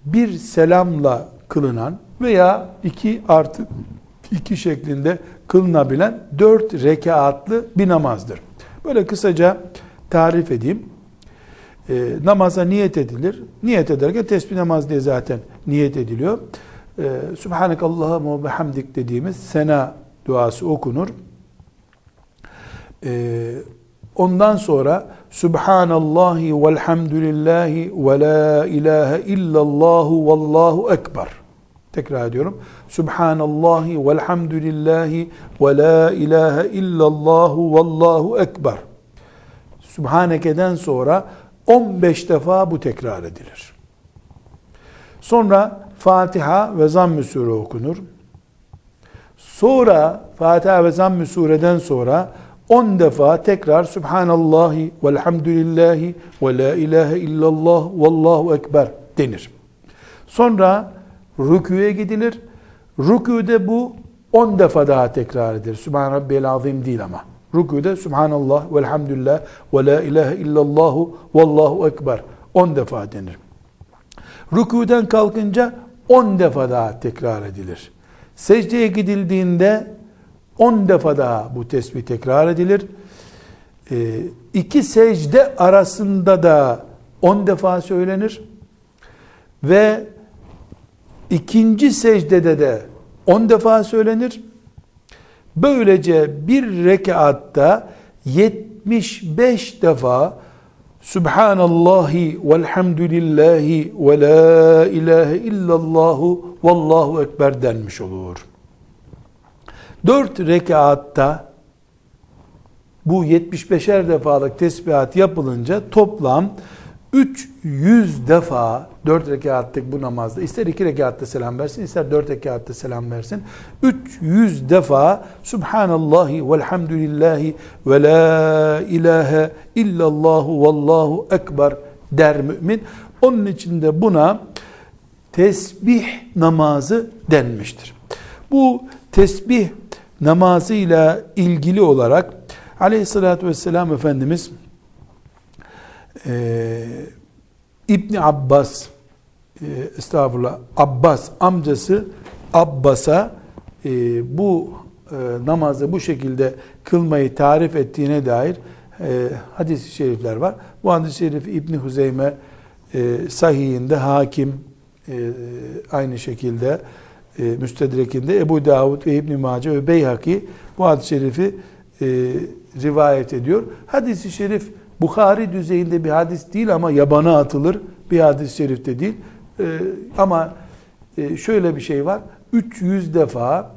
bir selamla kılınan veya iki artı iki şeklinde kılınabilen dört rekatlı bir namazdır. Böyle kısaca tarif edeyim. E, namaza niyet edilir. Niyet ederken tesbih namaz diye zaten niyet ediliyor. E, Subhanak Allah'ım ve hamdik dediğimiz sena duası okunur. E, ondan sonra Subhanallahi velhamdülillahi ve la ilahe illallahu vallahu ekber. Tekrar ediyorum. Subhanallahi velhamdülillahi ve la ilahe illallahu vallahu ekber. Subhaneke'den sonra 15 defa bu tekrar edilir. Sonra Fatiha ve Zamm-ı Sure okunur. Sonra Fatiha ve Zamm-ı Sure'den sonra 10 defa tekrar Subhanallahi velhamdülillahi ve la ilahe illallah vallahu ekber denir. Sonra rüküye gidilir. Rüküde bu 10 defa daha tekrar edilir. Sübhan Rabbiyel Azim değil ama. Rüküde Subhanallah velhamdülillah ve la ilahe illallahu vallahu ekber 10 defa denir. Rüküden kalkınca 10 defa daha tekrar edilir. Secdeye gidildiğinde 10 defa daha bu tesbih tekrar edilir. Ee, iki secde arasında da 10 defa söylenir. Ve ikinci secdede de 10 defa söylenir. Böylece bir rekatta 75 defa Subhanallahi velhamdülillahi ve la ilahe illallahu vallahu ekber denmiş olur. Dört rekatta bu 75'er defalık tesbihat yapılınca toplam 300 defa 4 rekatlık bu namazda ister 2 rekatta selam versin ister 4 rekatta selam versin 300 defa Subhanallahi velhamdülillahi ve la ilahe illallahu vallahu ekber der mümin. Onun için de buna tesbih namazı denmiştir. Bu tesbih namazıyla ilgili olarak aleyhissalatü vesselam Efendimiz e, İbni Abbas e, estağfurullah Abbas amcası Abbas'a e, bu e, namazı bu şekilde kılmayı tarif ettiğine dair e, hadis-i şerifler var. Bu hadis-i şerif İbni Huzeyme e, sahihinde hakim e, aynı şekilde e, müstedrekinde Ebu Davud ve İbn Mace ve Beyhaki bu hadis-i şerifi e, rivayet ediyor. Hadis-i şerif Bukhari düzeyinde bir hadis değil ama yabana atılır bir hadis-i şerifte değil. E, ama e, şöyle bir şey var. 300 defa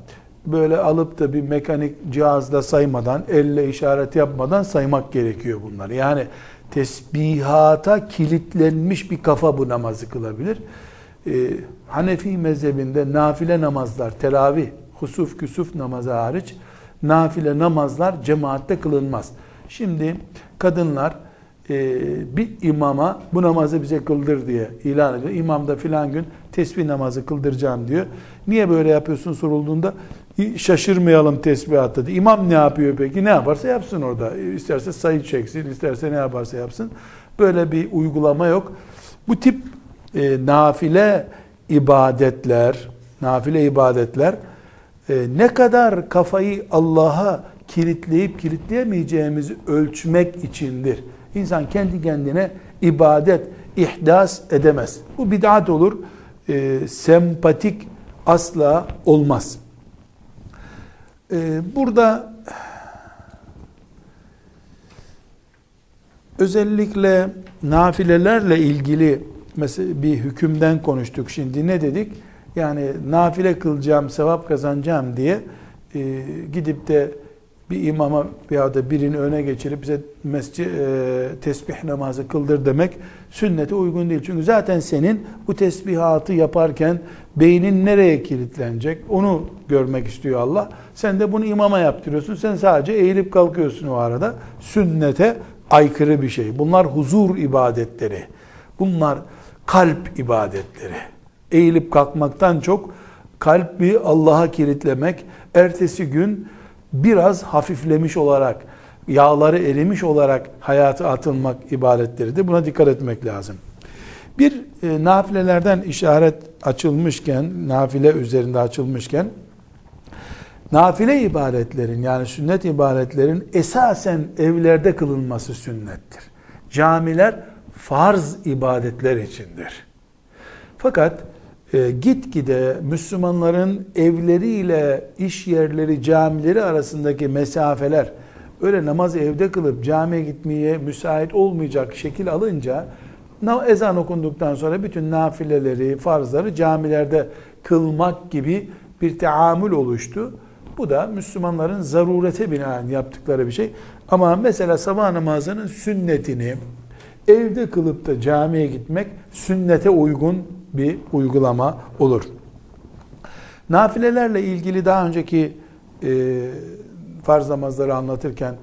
böyle alıp da bir mekanik cihazla saymadan, elle işaret yapmadan saymak gerekiyor bunları. Yani tesbihata kilitlenmiş bir kafa bu namazı kılabilir. Ee, Hanefi mezhebinde nafile namazlar, teravih, husuf küsuf namazı hariç nafile namazlar cemaatte kılınmaz. Şimdi kadınlar e, bir imama bu namazı bize kıldır diye ilan ediyor. İmam da filan gün tesbih namazı kıldıracağım diyor. Niye böyle yapıyorsun sorulduğunda şaşırmayalım tesbihatta diye. İmam ne yapıyor peki? Ne yaparsa yapsın orada. İsterse sayı çeksin, isterse ne yaparsa yapsın. Böyle bir uygulama yok. Bu tip e, nafile ibadetler, nafile ibadetler e, ne kadar kafayı Allah'a kilitleyip kilitleyemeyeceğimizi ölçmek içindir. İnsan kendi kendine ibadet, ihdas edemez. Bu bid'at olur. E, sempatik asla olmaz. E, burada özellikle nafilelerle ilgili mesela bir hükümden konuştuk şimdi. Ne dedik? Yani nafile kılacağım, sevap kazanacağım diye e, gidip de bir imama veya da birini öne geçirip bize mescid, e, tesbih namazı kıldır demek sünnete uygun değil. Çünkü zaten senin bu tesbihatı yaparken beynin nereye kilitlenecek onu görmek istiyor Allah. Sen de bunu imama yaptırıyorsun. Sen sadece eğilip kalkıyorsun o arada. Sünnete aykırı bir şey. Bunlar huzur ibadetleri. Bunlar kalp ibadetleri. Eğilip kalkmaktan çok kalbi Allah'a kilitlemek, ertesi gün biraz hafiflemiş olarak, yağları erimiş olarak hayata atılmak ibadetleridir. Buna dikkat etmek lazım. Bir e, nafilelerden işaret açılmışken, nafile üzerinde açılmışken, nafile ibadetlerin yani sünnet ibadetlerin esasen evlerde kılınması sünnettir. Camiler farz ibadetler içindir. Fakat e, gitgide Müslümanların evleriyle iş yerleri, camileri arasındaki mesafeler öyle namaz evde kılıp camiye gitmeye müsait olmayacak şekil alınca ezan okunduktan sonra bütün nafileleri, farzları camilerde kılmak gibi bir teamül oluştu. Bu da Müslümanların zarurete binaen yaptıkları bir şey. Ama mesela sabah namazının sünnetini evde kılıp da camiye gitmek sünnete uygun bir uygulama olur. Nafilelerle ilgili daha önceki e, farz namazları anlatırken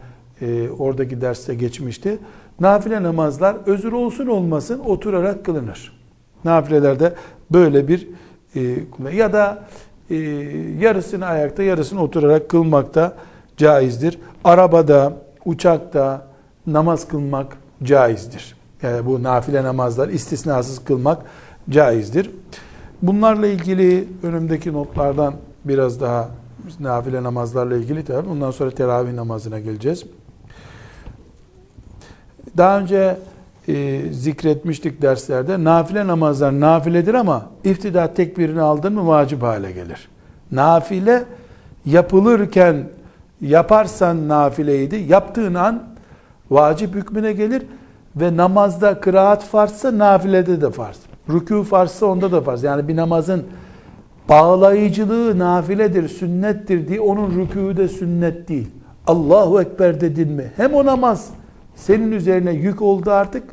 e, oradaki derste geçmişti. Nafile namazlar özür olsun olmasın oturarak kılınır. Nafilelerde böyle bir e, ya da e, yarısını ayakta yarısını oturarak kılmakta caizdir. Arabada, uçakta namaz kılmak caizdir. Yani bu nafile namazlar istisnasız kılmak caizdir. Bunlarla ilgili önümdeki notlardan biraz daha nafile namazlarla ilgili tabi. Ondan sonra teravih namazına geleceğiz. Daha önce e, zikretmiştik derslerde. Nafile namazlar nafiledir ama iftida tekbirini aldın mı vacip hale gelir. Nafile yapılırken yaparsan nafileydi. Yaptığın an vacip hükmüne gelir ve namazda kıraat farzsa nafilede de farz. Rükû farzsa onda da farz. Yani bir namazın bağlayıcılığı nafiledir, sünnettir diye onun rükû de sünnet değil. Allahu Ekber dedin mi? Hem o namaz senin üzerine yük oldu artık.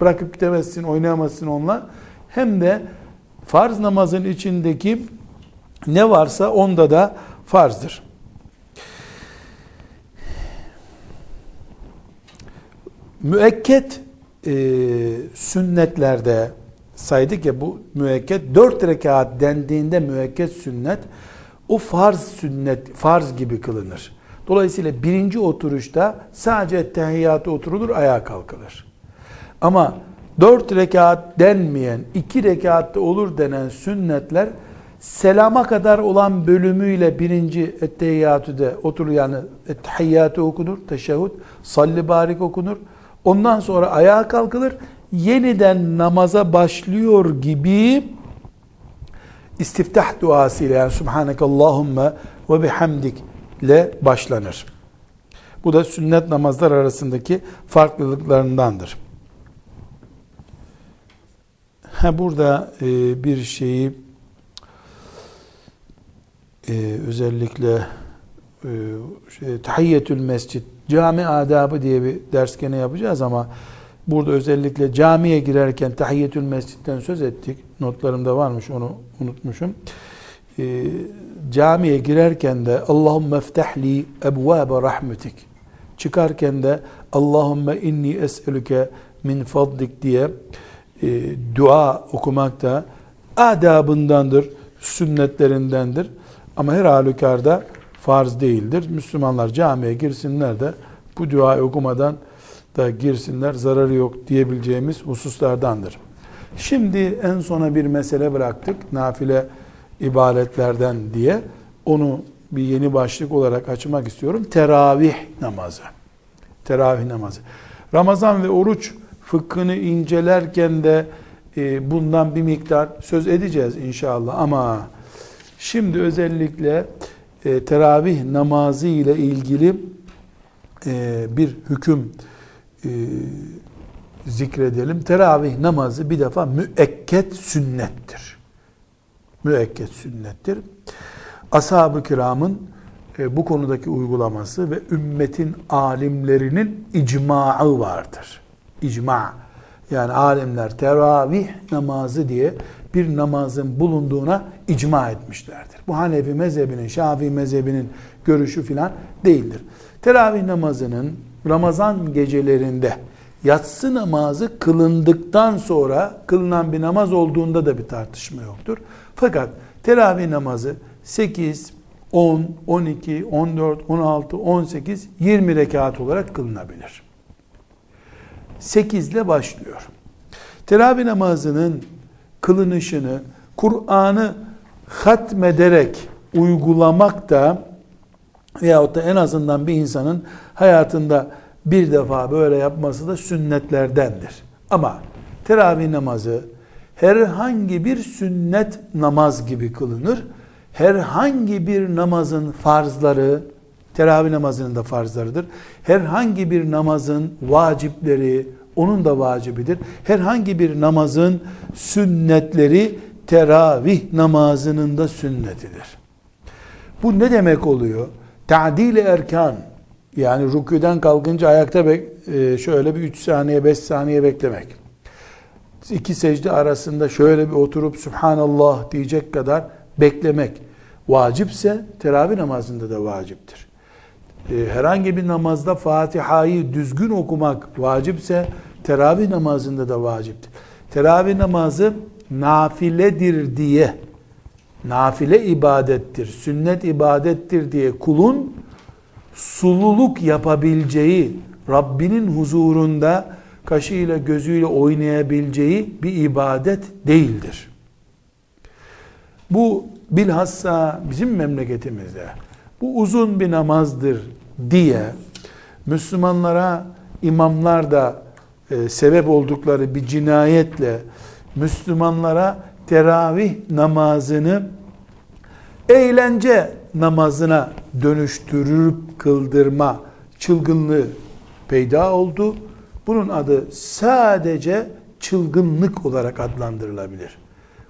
Bırakıp gidemezsin, oynayamazsın onunla. Hem de farz namazın içindeki ne varsa onda da farzdır. Müekket e, sünnetlerde saydık ya bu müekket dört rekat dendiğinde müekket sünnet o farz sünnet farz gibi kılınır. Dolayısıyla birinci oturuşta sadece tehiyyatı oturulur, ayağa kalkılır. Ama dört rekat denmeyen, iki rekatta olur denen sünnetler selama kadar olan bölümüyle birinci ettehiyyatü de oturur yani ettehiyyatı okunur, teşehhüd, salli barik okunur. Ondan sonra ayağa kalkılır. Yeniden namaza başlıyor gibi istiftah duasıyla yani Subhanekallahümme ve bihamdik ile başlanır. Bu da sünnet namazlar arasındaki farklılıklarındandır. Ha burada e, bir şeyi e, özellikle e, şey, tahiyyetül mescid cami adabı diye bir ders gene yapacağız ama burada özellikle camiye girerken tahiyyetül mescitten söz ettik. Notlarımda varmış onu unutmuşum. E, camiye girerken de Allahümme ftahli ebvâbe rahmetik çıkarken de Allahümme inni es'elüke min fadlik diye e, dua okumak da adabındandır, sünnetlerindendir. Ama her halükarda farz değildir. Müslümanlar camiye girsinler de bu duayı okumadan da girsinler, zararı yok diyebileceğimiz hususlardandır. Şimdi en sona bir mesele bıraktık. Nafile ibadetlerden diye onu bir yeni başlık olarak açmak istiyorum. Teravih namazı. Teravih namazı. Ramazan ve oruç fıkhını incelerken de e, bundan bir miktar söz edeceğiz inşallah ama şimdi özellikle e, teravih namazı ile ilgili e, bir hüküm zikredelim. Teravih namazı bir defa müekket sünnettir müekket sünnettir. Ashab-ı kiramın e, bu konudaki uygulaması ve ümmetin alimlerinin icmaı vardır. İcma. Yani alimler teravih namazı diye bir namazın bulunduğuna icma etmişlerdir. Bu Hanefi mezhebinin, Şafii mezhebinin görüşü filan değildir. Teravih namazının Ramazan gecelerinde yatsı namazı kılındıktan sonra kılınan bir namaz olduğunda da bir tartışma yoktur. Fakat teravih namazı 8, 10, 12, 14, 16, 18, 20 rekat olarak kılınabilir. 8 ile başlıyor. Teravih namazının kılınışını Kur'an'ı hatmederek uygulamak da veyahut da en azından bir insanın hayatında bir defa böyle yapması da sünnetlerdendir. Ama teravih namazı herhangi bir sünnet namaz gibi kılınır. Herhangi bir namazın farzları, teravih namazının da farzlarıdır. Herhangi bir namazın vacipleri, onun da vacibidir. Herhangi bir namazın sünnetleri teravih namazının da sünnetidir. Bu ne demek oluyor? Ta'dil erkan yani rüküden kalkınca ayakta bek, e, şöyle bir 3 saniye 5 saniye beklemek. İki secde arasında şöyle bir oturup Subhanallah diyecek kadar beklemek vacipse teravih namazında da vaciptir. E, herhangi bir namazda Fatiha'yı düzgün okumak vacipse teravih namazında da vaciptir. Teravih namazı nafiledir diye nafile ibadettir, sünnet ibadettir diye kulun sululuk yapabileceği, Rabbinin huzurunda kaşıyla gözüyle oynayabileceği bir ibadet değildir. Bu bilhassa bizim memleketimizde bu uzun bir namazdır diye Müslümanlara imamlar da e, sebep oldukları bir cinayetle Müslümanlara teravih namazını eğlence namazına dönüştürüp kıldırma çılgınlığı peyda oldu. Bunun adı sadece çılgınlık olarak adlandırılabilir.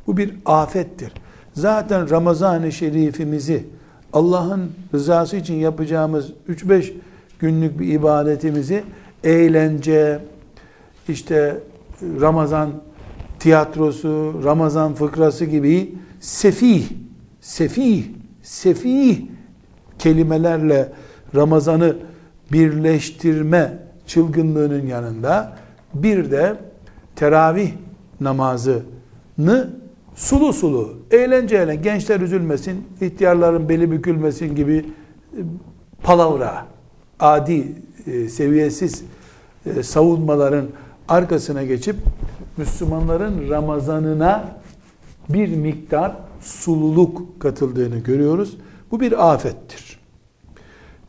Bu bir afettir. Zaten Ramazan-ı Şerifimizi Allah'ın rızası için yapacağımız 3-5 günlük bir ibadetimizi eğlence, işte Ramazan tiyatrosu, Ramazan fıkrası gibi sefih, sefih, sefih kelimelerle Ramazan'ı birleştirme çılgınlığının yanında bir de teravih namazını sulu sulu, eğlenceyle gençler üzülmesin, ihtiyarların beli bükülmesin gibi e, palavra, adi, e, seviyesiz e, savunmaların arkasına geçip Müslümanların Ramazanına bir miktar sululuk katıldığını görüyoruz. Bu bir afettir.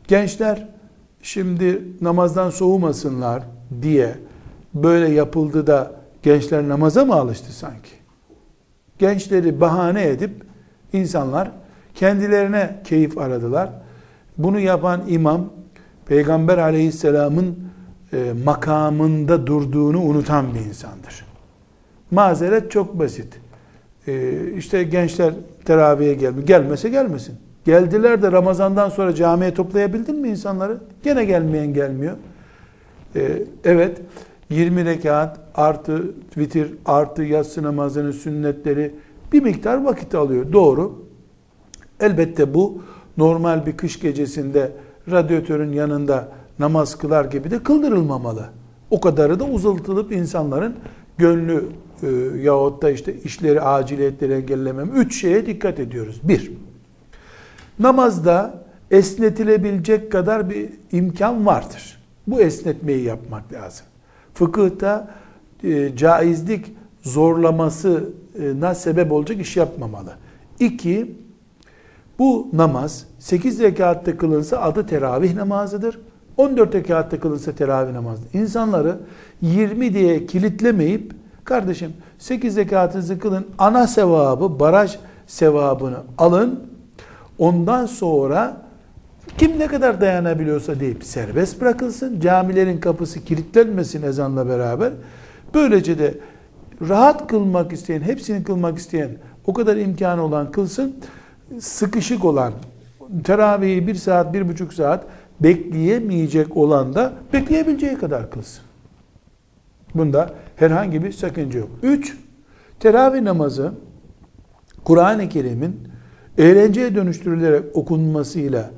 Gençler şimdi namazdan soğumasınlar diye böyle yapıldı da gençler namaza mı alıştı sanki? Gençleri bahane edip insanlar kendilerine keyif aradılar. Bunu yapan imam Peygamber aleyhisselamın e, makamında durduğunu unutan bir insandır. Mazeret çok basit. E, işte gençler teraviye gelmiyor. Gelmese gelmesin. Geldiler de Ramazan'dan sonra camiye toplayabildin mi insanları? Gene gelmeyen gelmiyor. E, evet 20 rekat artı vitir artı yatsı namazının sünnetleri bir miktar vakit alıyor. Doğru. Elbette bu normal bir kış gecesinde radyatörün yanında namaz kılar gibi de kıldırılmamalı. O kadarı da uzatılıp insanların gönlü e, yahut da işte işleri, aciliyetleri engellemem. Üç şeye dikkat ediyoruz. Bir, namazda esnetilebilecek kadar bir imkan vardır. Bu esnetmeyi yapmak lazım. Fıkıhta e, caizlik zorlamasına sebep olacak iş yapmamalı. İki, bu namaz 8 rekatta kılınsa adı teravih namazıdır. 14 rekatta kılınsa teravih namazıdır. İnsanları 20 diye kilitlemeyip kardeşim 8 rekatınızı kılın ana sevabı baraj sevabını alın. Ondan sonra kim ne kadar dayanabiliyorsa deyip serbest bırakılsın. Camilerin kapısı kilitlenmesin ezanla beraber. Böylece de rahat kılmak isteyen, hepsini kılmak isteyen, o kadar imkanı olan kılsın. Sıkışık olan, teravihi bir saat, bir buçuk saat bekleyemeyecek olan da bekleyebileceği kadar kılsın. Bunda herhangi bir sakınca yok. Üç, teravih namazı Kur'an-ı Kerim'in eğlenceye dönüştürülerek okunmasıyla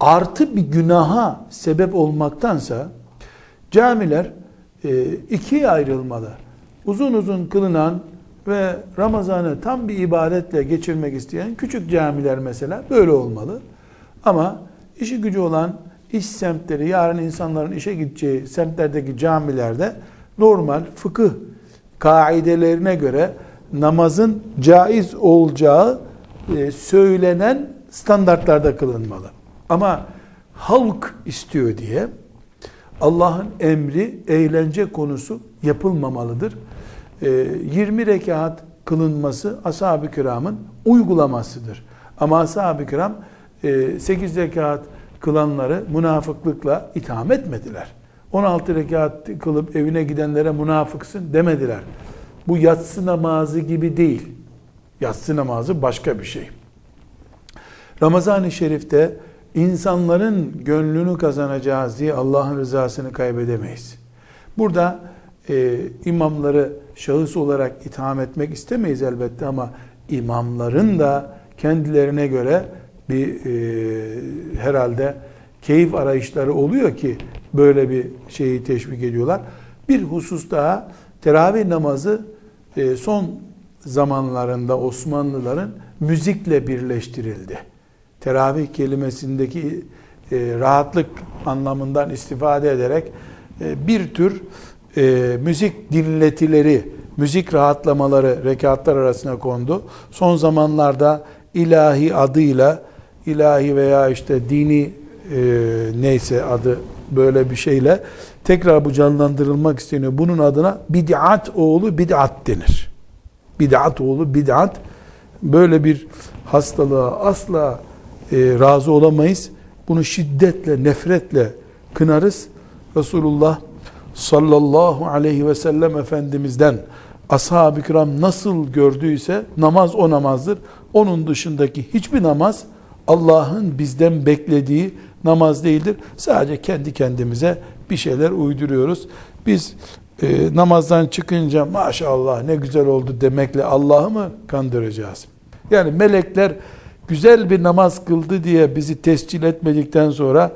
artı bir günaha sebep olmaktansa camiler e, ikiye ayrılmalı. Uzun uzun kılınan ve Ramazan'ı tam bir ibadetle geçirmek isteyen küçük camiler mesela böyle olmalı. Ama işi gücü olan iş semtleri, yarın insanların işe gideceği semtlerdeki camilerde normal fıkıh kaidelerine göre namazın caiz olacağı e, söylenen standartlarda kılınmalı. Ama halk istiyor diye Allah'ın emri eğlence konusu yapılmamalıdır. 20 rekat kılınması ashab-ı kiramın uygulamasıdır. Ama ashab-ı kiram 8 rekat kılanları münafıklıkla itham etmediler. 16 rekat kılıp evine gidenlere münafıksın demediler. Bu yatsı namazı gibi değil. Yatsı namazı başka bir şey. Ramazan-ı Şerif'te insanların gönlünü kazanacağız diye Allah'ın rızasını kaybedemeyiz. Burada e, imamları şahıs olarak itham etmek istemeyiz elbette ama imamların da kendilerine göre bir e, herhalde keyif arayışları oluyor ki böyle bir şeyi teşvik ediyorlar. Bir husus daha teravih namazı e, son zamanlarında Osmanlıların müzikle birleştirildi. Teravih kelimesindeki e, rahatlık anlamından istifade ederek e, bir tür müzik dinletileri, müzik rahatlamaları rekatlar arasına kondu. Son zamanlarda ilahi adıyla, ilahi veya işte dini e, neyse adı böyle bir şeyle tekrar bu canlandırılmak isteniyor. Bunun adına bid'at oğlu bid'at denir. Bid'at oğlu bid'at böyle bir hastalığa asla e, razı olamayız. Bunu şiddetle, nefretle kınarız. Resulullah sallallahu aleyhi ve sellem Efendimiz'den ashab-ı kiram nasıl gördüyse namaz o namazdır. Onun dışındaki hiçbir namaz Allah'ın bizden beklediği namaz değildir. Sadece kendi kendimize bir şeyler uyduruyoruz. Biz e, namazdan çıkınca maşallah ne güzel oldu demekle Allah'ı mı kandıracağız? Yani melekler güzel bir namaz kıldı diye bizi tescil etmedikten sonra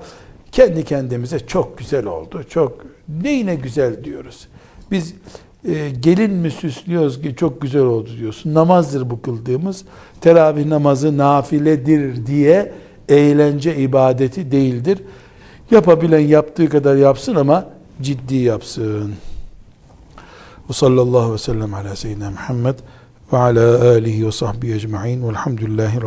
kendi kendimize çok güzel oldu, çok neyine güzel diyoruz. Biz e, gelin mi süslüyoruz ki çok güzel oldu diyorsun. Namazdır bu kıldığımız. Teravih namazı nafiledir diye eğlence ibadeti değildir. Yapabilen yaptığı kadar yapsın ama ciddi yapsın. Ve sallallahu ve sellem ala seyyidina Muhammed ve ala alihi ve sahbihi ecma'in velhamdülillahi